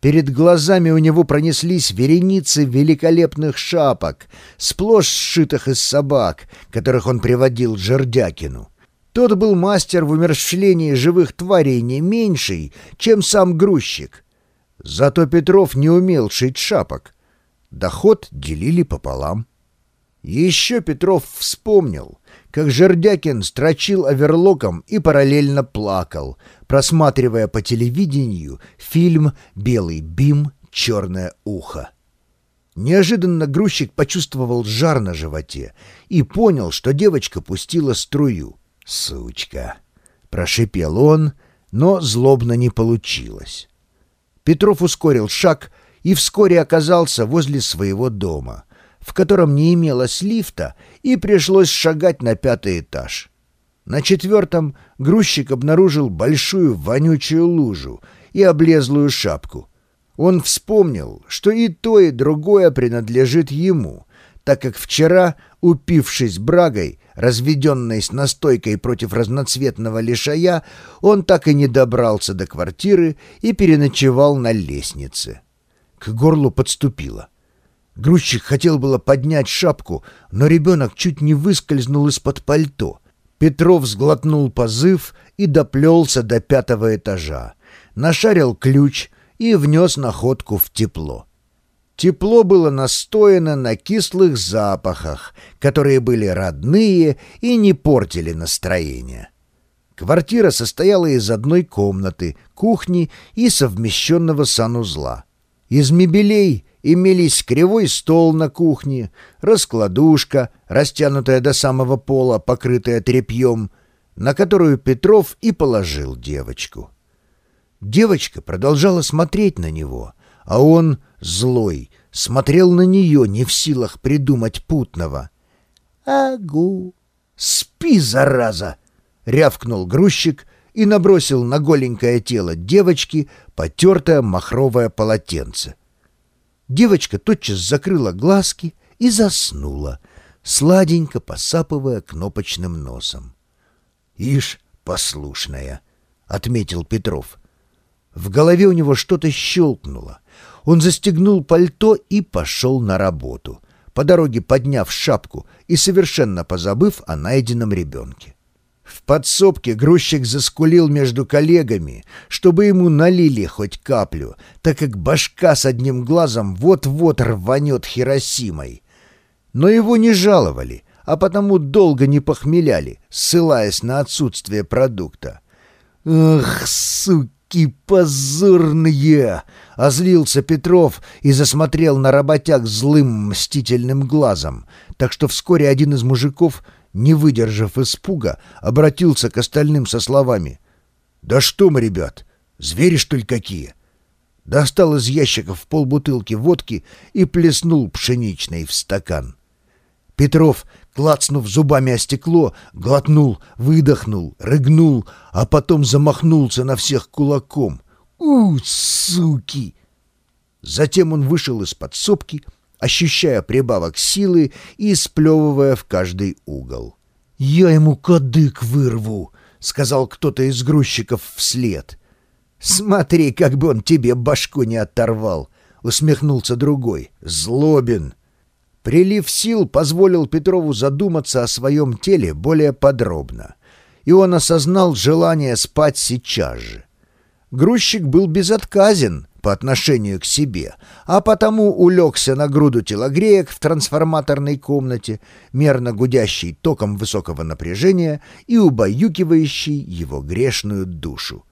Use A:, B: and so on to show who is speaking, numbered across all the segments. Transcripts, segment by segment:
A: Перед глазами у него пронеслись вереницы великолепных шапок, сплошь сшитых из собак, которых он приводил Жердякину. Тот был мастер в умерщвлении живых тварей не меньший, чем сам грузчик. Зато Петров не умел шить шапок. Доход делили пополам. Еще Петров вспомнил, как Жердякин строчил оверлоком и параллельно плакал, просматривая по телевидению фильм «Белый бим. Черное ухо». Неожиданно грузчик почувствовал жар на животе и понял, что девочка пустила струю. «Сучка!» — прошипел он, но злобно не получилось. Петров ускорил шаг и вскоре оказался возле своего дома — в котором не имелось лифта, и пришлось шагать на пятый этаж. На четвертом грузчик обнаружил большую вонючую лужу и облезлую шапку. Он вспомнил, что и то, и другое принадлежит ему, так как вчера, упившись брагой, разведенной с настойкой против разноцветного лишая, он так и не добрался до квартиры и переночевал на лестнице. К горлу подступило — Грузчик хотел было поднять шапку, но ребенок чуть не выскользнул из-под пальто. Петров сглотнул позыв и доплелся до пятого этажа. Нашарил ключ и внес находку в тепло. Тепло было настояно на кислых запахах, которые были родные и не портили настроение. Квартира состояла из одной комнаты, кухни и совмещенного санузла. Из мебелей имелись кривой стол на кухне, раскладушка, растянутая до самого пола, покрытая тряпьем, на которую Петров и положил девочку. Девочка продолжала смотреть на него, а он, злой, смотрел на нее, не в силах придумать путного. «Агу!» «Спи, зараза!» — рявкнул грузчик и набросил на голенькое тело девочки потертое махровое полотенце. Девочка тотчас закрыла глазки и заснула, сладенько посапывая кнопочным носом. «Ишь, послушная!» — отметил Петров. В голове у него что-то щелкнуло. Он застегнул пальто и пошел на работу, по дороге подняв шапку и совершенно позабыв о найденном ребенке. В подсобке грузчик заскулил между коллегами, чтобы ему налили хоть каплю, так как башка с одним глазом вот-вот рванет Хиросимой. Но его не жаловали, а потому долго не похмеляли, ссылаясь на отсутствие продукта. «Ах, суки позорные!» — озлился Петров и засмотрел на работяг злым мстительным глазом, так что вскоре один из мужиков — не выдержав испуга, обратился к остальным со словами. «Да что мы, ребят, звери, что ли, какие?» Достал из ящиков полбутылки водки и плеснул пшеничной в стакан. Петров, клацнув зубами о стекло, глотнул, выдохнул, рыгнул, а потом замахнулся на всех кулаком. «У, суки!» Затем он вышел из подсобки, ощущая прибавок силы и сплевывая в каждый угол. «Я ему кадык вырву!» — сказал кто-то из грузчиков вслед. «Смотри, как бы он тебе башку не оторвал!» — усмехнулся другой. «Злобин!» Прилив сил позволил Петрову задуматься о своем теле более подробно, и он осознал желание спать сейчас же. Грузчик был безотказен по отношению к себе, а потому улегся на груду телогреек в трансформаторной комнате, мерно гудящей током высокого напряжения и убаюкивающей его грешную душу.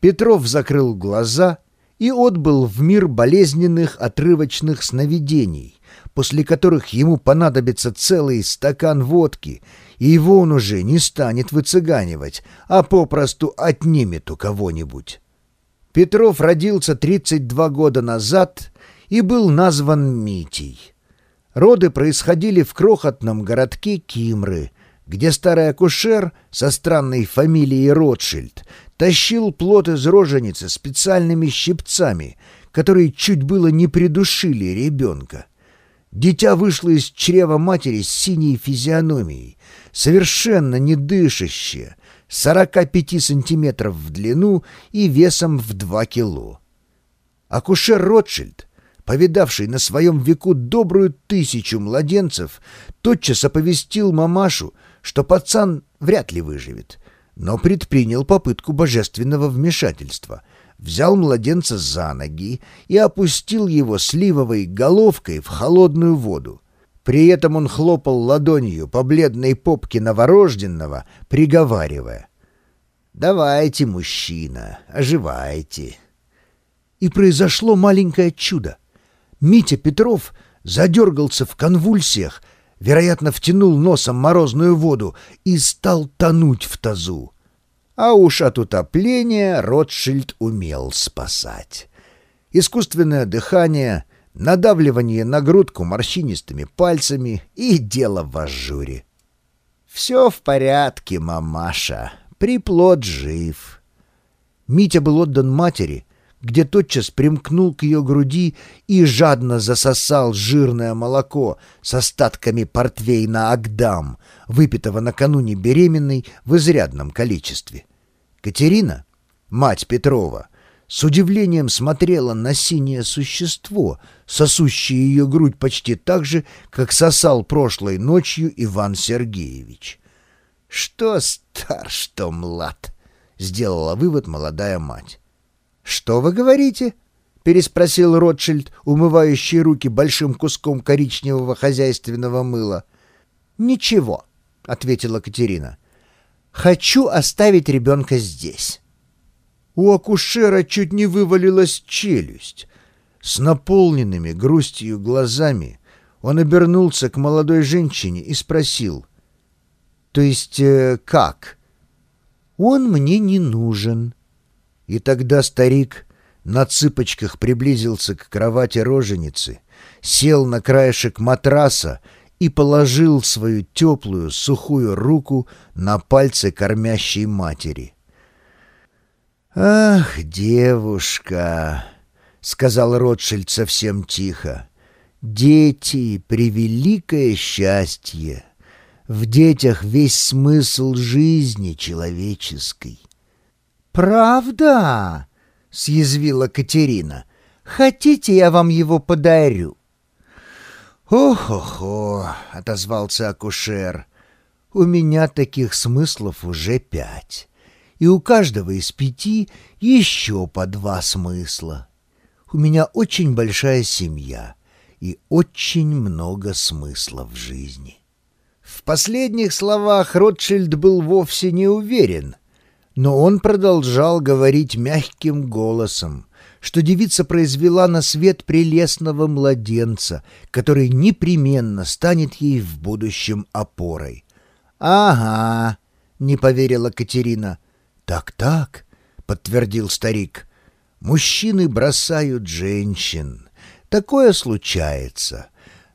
A: Петров закрыл глаза и отбыл в мир болезненных отрывочных сновидений, после которых ему понадобится целый стакан водки, и его он уже не станет выцыганивать, а попросту отнимет у кого-нибудь. Петров родился 32 года назад и был назван Митей. Роды происходили в крохотном городке Кимры, где старый акушер со странной фамилией Ротшильд тащил плод из роженицы специальными щипцами, которые чуть было не придушили ребенка. Дитя вышло из чрева матери с синей физиономией, совершенно не дышащее, 45 сантиметров в длину и весом в 2 кило. Акушер Ротшильд, повидавший на своем веку добрую тысячу младенцев, тотчас оповестил мамашу, что пацан вряд ли выживет, но предпринял попытку божественного вмешательства, взял младенца за ноги и опустил его сливовой головкой в холодную воду. При этом он хлопал ладонью по бледной попке новорожденного, приговаривая «Давайте, мужчина, оживайте». И произошло маленькое чудо. Митя Петров задергался в конвульсиях, вероятно, втянул носом морозную воду и стал тонуть в тазу. А уж от утопления Ротшильд умел спасать. Искусственное дыхание — надавливание на грудку морщинистыми пальцами и дело в ажуре. «Все в порядке, мамаша, приплод жив». Митя был отдан матери, где тотчас примкнул к ее груди и жадно засосал жирное молоко с остатками портвейна Агдам, выпитого накануне беременной в изрядном количестве. Катерина, мать Петрова, с удивлением смотрела на синее существо, сосущее ее грудь почти так же, как сосал прошлой ночью Иван Сергеевич. «Что стар, что млад», — сделала вывод молодая мать. «Что вы говорите?» — переспросил Ротшильд, умывающий руки большим куском коричневого хозяйственного мыла. «Ничего», — ответила Катерина. «Хочу оставить ребенка здесь». У акушера чуть не вывалилась челюсть. С наполненными грустью глазами он обернулся к молодой женщине и спросил. «То есть э, как?» «Он мне не нужен». И тогда старик на цыпочках приблизился к кровати роженицы, сел на краешек матраса и положил свою теплую сухую руку на пальцы кормящей матери — «Ах, девушка!» — сказал Ротшильд совсем тихо. «Дети — превеликое счастье. В детях весь смысл жизни человеческой». «Правда?» — съязвила Катерина. «Хотите, я вам его подарю?» «Ох-охо!» — отозвался акушер. «У меня таких смыслов уже пять» и у каждого из пяти еще по два смысла. У меня очень большая семья и очень много смысла в жизни. В последних словах Ротшильд был вовсе не уверен, но он продолжал говорить мягким голосом, что девица произвела на свет прелестного младенца, который непременно станет ей в будущем опорой. «Ага», — не поверила Катерина, — «Так-так», — подтвердил старик, — «мужчины бросают женщин. Такое случается.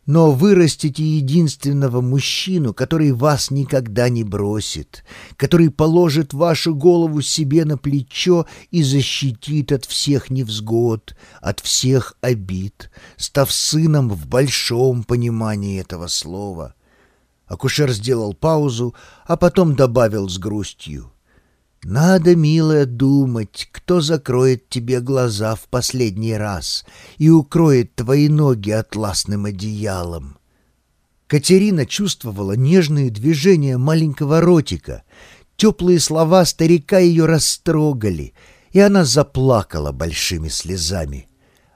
A: Но вырастите единственного мужчину, который вас никогда не бросит, который положит вашу голову себе на плечо и защитит от всех невзгод, от всех обид, став сыном в большом понимании этого слова». Акушер сделал паузу, а потом добавил с грустью. Надо, милая, думать, кто закроет тебе глаза в последний раз и укроет твои ноги атласным одеялом. Катерина чувствовала нежные движения маленького ротика. Теплые слова старика ее растрогали, и она заплакала большими слезами.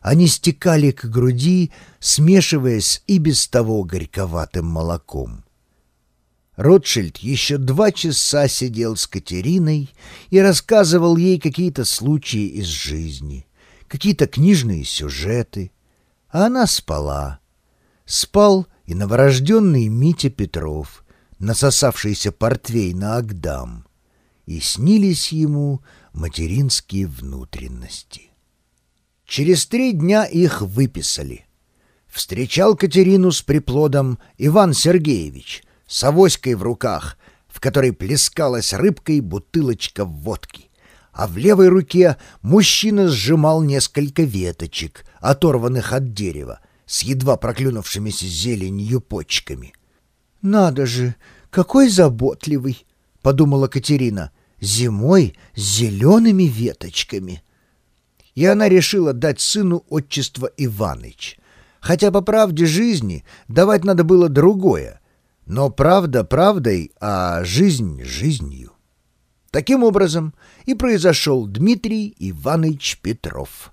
A: Они стекали к груди, смешиваясь и без того горьковатым молоком. Ротшильд еще два часа сидел с Катериной и рассказывал ей какие-то случаи из жизни, какие-то книжные сюжеты. А она спала. Спал и новорожденный Митя Петров, насосавшийся портвей на Агдам. И снились ему материнские внутренности. Через три дня их выписали. Встречал Катерину с приплодом Иван Сергеевич — с авоськой в руках, в которой плескалась рыбкой бутылочка водки, а в левой руке мужчина сжимал несколько веточек, оторванных от дерева, с едва проклюнувшимися зеленью почками. «Надо же, какой заботливый!» — подумала Катерина. «Зимой с зелеными веточками». и она решила дать сыну отчество Иваныч. Хотя по правде жизни давать надо было другое. Но правда правдой, а жизнь жизнью. Таким образом и произошел Дмитрий Иванович Петров.